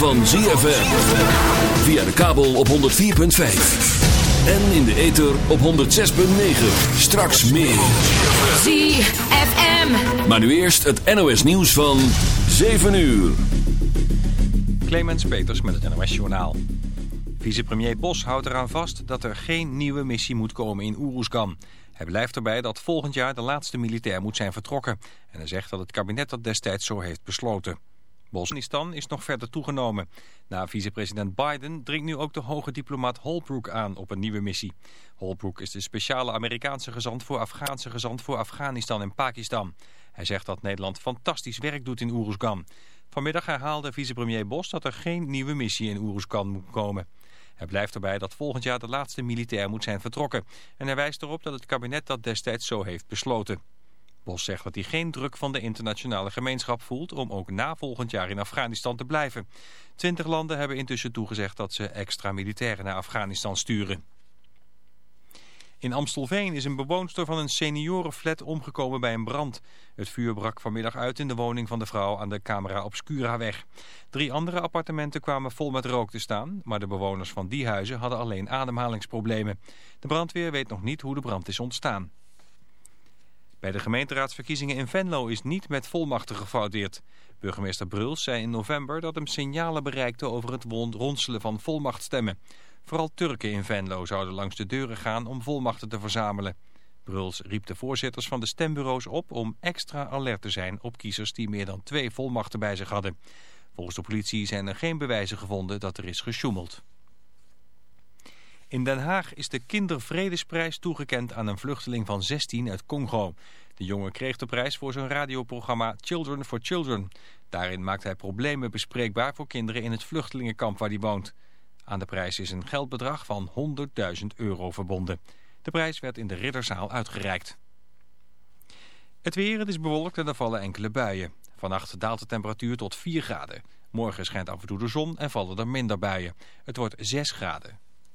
van ZFM. Via de kabel op 104.5. En in de ether op 106.9. Straks meer. ZFM. Maar nu eerst het NOS nieuws van 7 uur. Clemens Peters met het NOS Journaal. Vicepremier Bos houdt eraan vast dat er geen nieuwe missie moet komen in Oeroesgan. Hij blijft erbij dat volgend jaar de laatste militair moet zijn vertrokken. En hij zegt dat het kabinet dat destijds zo heeft besloten. Afghanistan is nog verder toegenomen. Na vicepresident Biden dringt nu ook de hoge diplomaat Holbrooke aan op een nieuwe missie. Holbrooke is de speciale Amerikaanse gezant voor Afghaanse gezant voor Afghanistan en Pakistan. Hij zegt dat Nederland fantastisch werk doet in Oeroesgan. Vanmiddag herhaalde vicepremier Bos dat er geen nieuwe missie in Oeroesgan moet komen. Hij blijft erbij dat volgend jaar de laatste militair moet zijn vertrokken. En hij wijst erop dat het kabinet dat destijds zo heeft besloten. Bos zegt dat hij geen druk van de internationale gemeenschap voelt om ook na volgend jaar in Afghanistan te blijven. Twintig landen hebben intussen toegezegd dat ze extra militairen naar Afghanistan sturen. In Amstelveen is een bewoonster van een seniorenflat omgekomen bij een brand. Het vuur brak vanmiddag uit in de woning van de vrouw aan de Camera Obscura-weg. Drie andere appartementen kwamen vol met rook te staan, maar de bewoners van die huizen hadden alleen ademhalingsproblemen. De brandweer weet nog niet hoe de brand is ontstaan. Bij de gemeenteraadsverkiezingen in Venlo is niet met volmachten gefraudeerd. Burgemeester Bruls zei in november dat hem signalen bereikte over het ronselen van volmachtstemmen. Vooral Turken in Venlo zouden langs de deuren gaan om volmachten te verzamelen. Bruls riep de voorzitters van de stembureaus op om extra alert te zijn op kiezers die meer dan twee volmachten bij zich hadden. Volgens de politie zijn er geen bewijzen gevonden dat er is gesjoemeld. In Den Haag is de Kindervredesprijs toegekend aan een vluchteling van 16 uit Congo. De jongen kreeg de prijs voor zijn radioprogramma Children for Children. Daarin maakt hij problemen bespreekbaar voor kinderen in het vluchtelingenkamp waar hij woont. Aan de prijs is een geldbedrag van 100.000 euro verbonden. De prijs werd in de Ridderzaal uitgereikt. Het weer, het is bewolkt en er vallen enkele buien. Vannacht daalt de temperatuur tot 4 graden. Morgen schijnt af en toe de zon en vallen er minder buien. Het wordt 6 graden.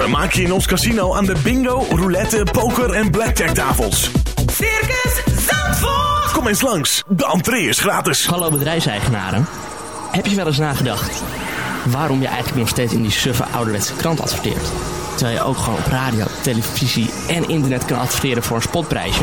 Vermaak je in ons casino aan de bingo, roulette, poker en blackjack tafels. Circus Zandvoort. Kom eens langs, de entree is gratis. Hallo bedrijfseigenaren. Heb je wel eens nagedacht waarom je eigenlijk nog steeds in die suffe ouderwetse krant adverteert? Terwijl je ook gewoon op radio, televisie en internet kan adverteren voor een spotprijsje?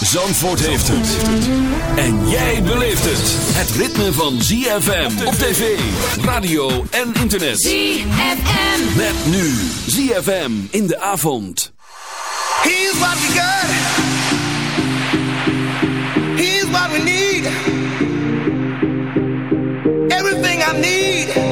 Zandvoort heeft het. En jij beleeft het. Het ritme van ZFM op tv, radio en internet. ZFM. Met nu ZFM in de avond. Here's what we got. Here's what we need. Everything I need.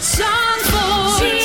Zandvoort.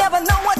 never know what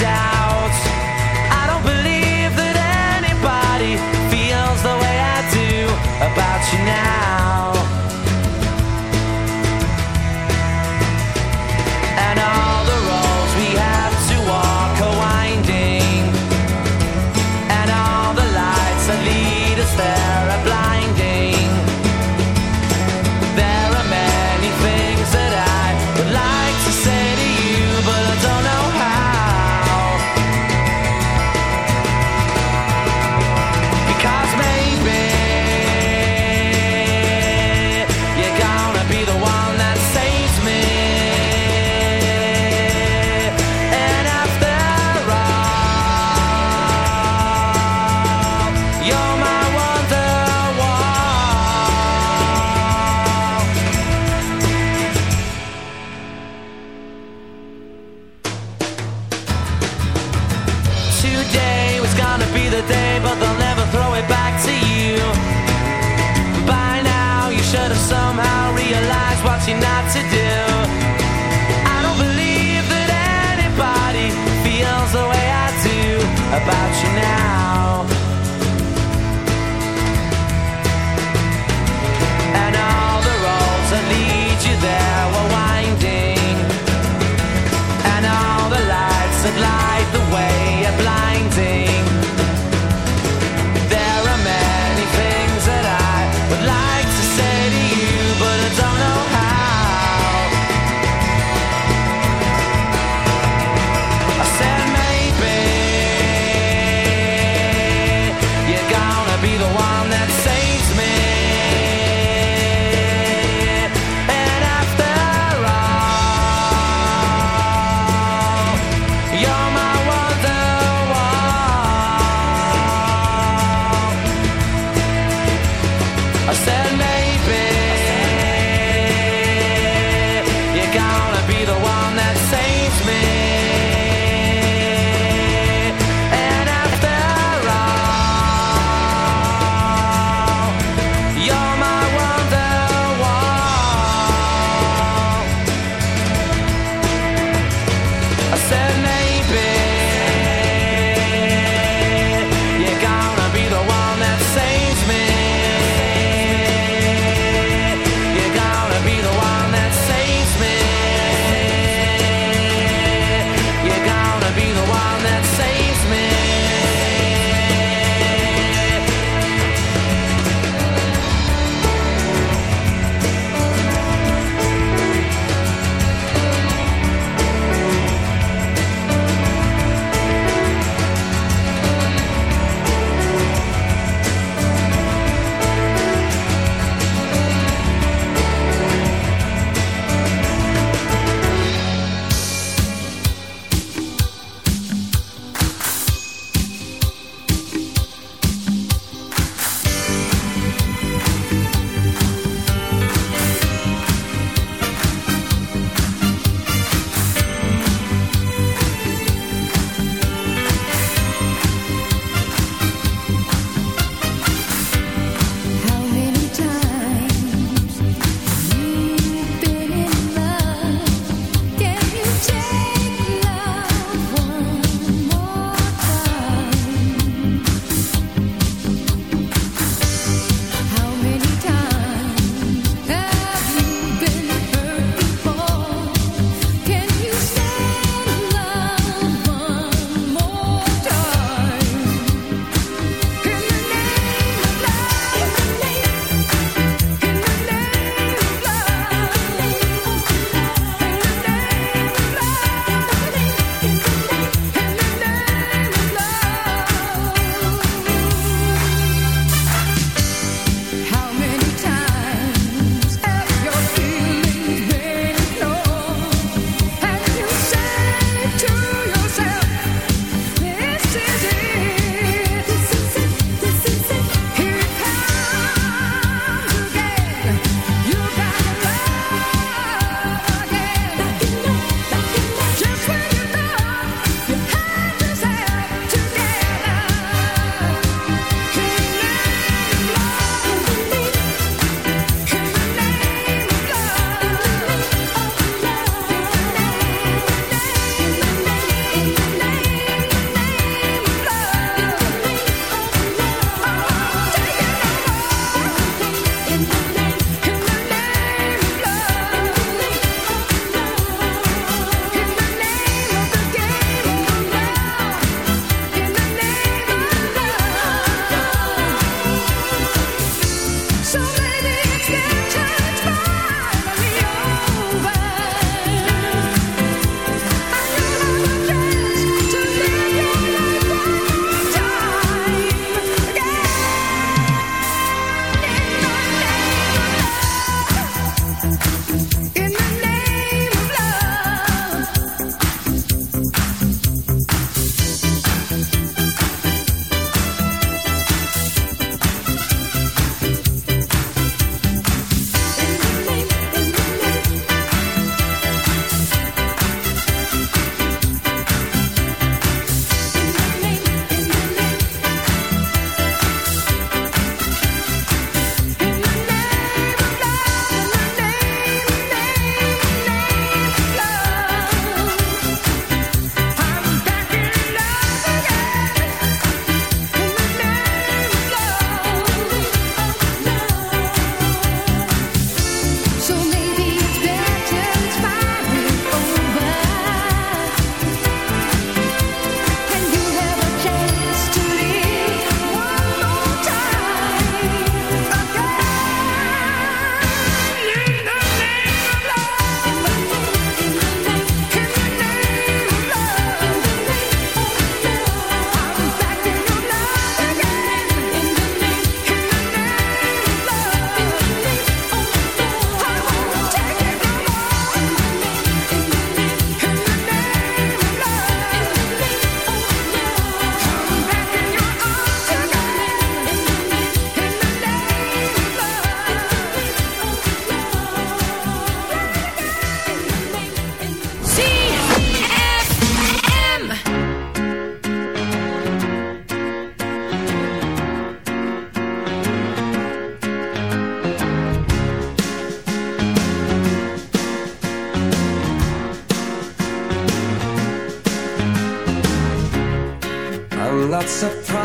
down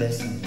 blessing.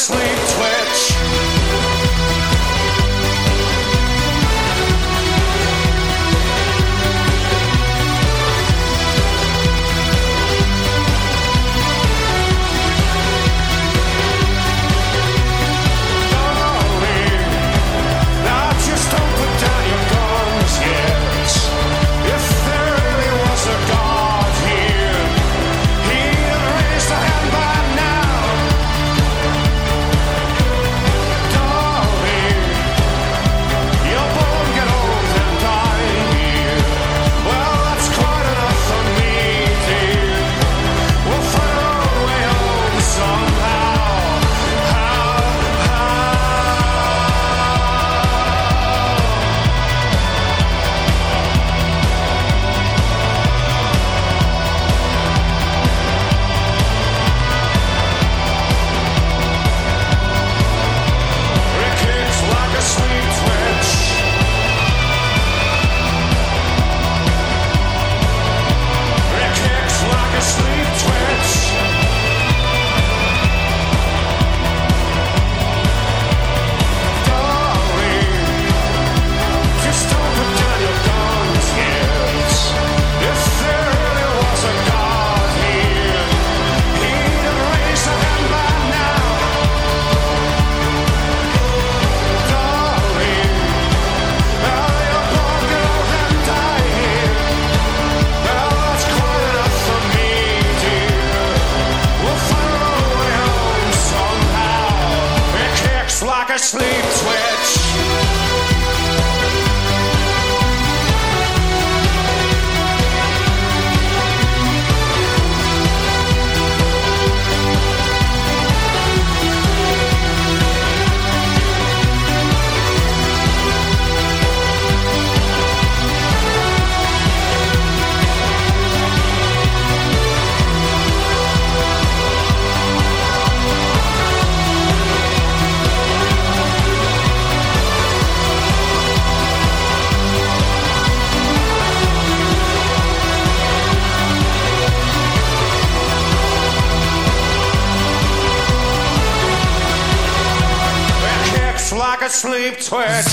Sleep a sleep twitch. sleep twitch.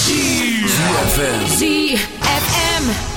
ZFM.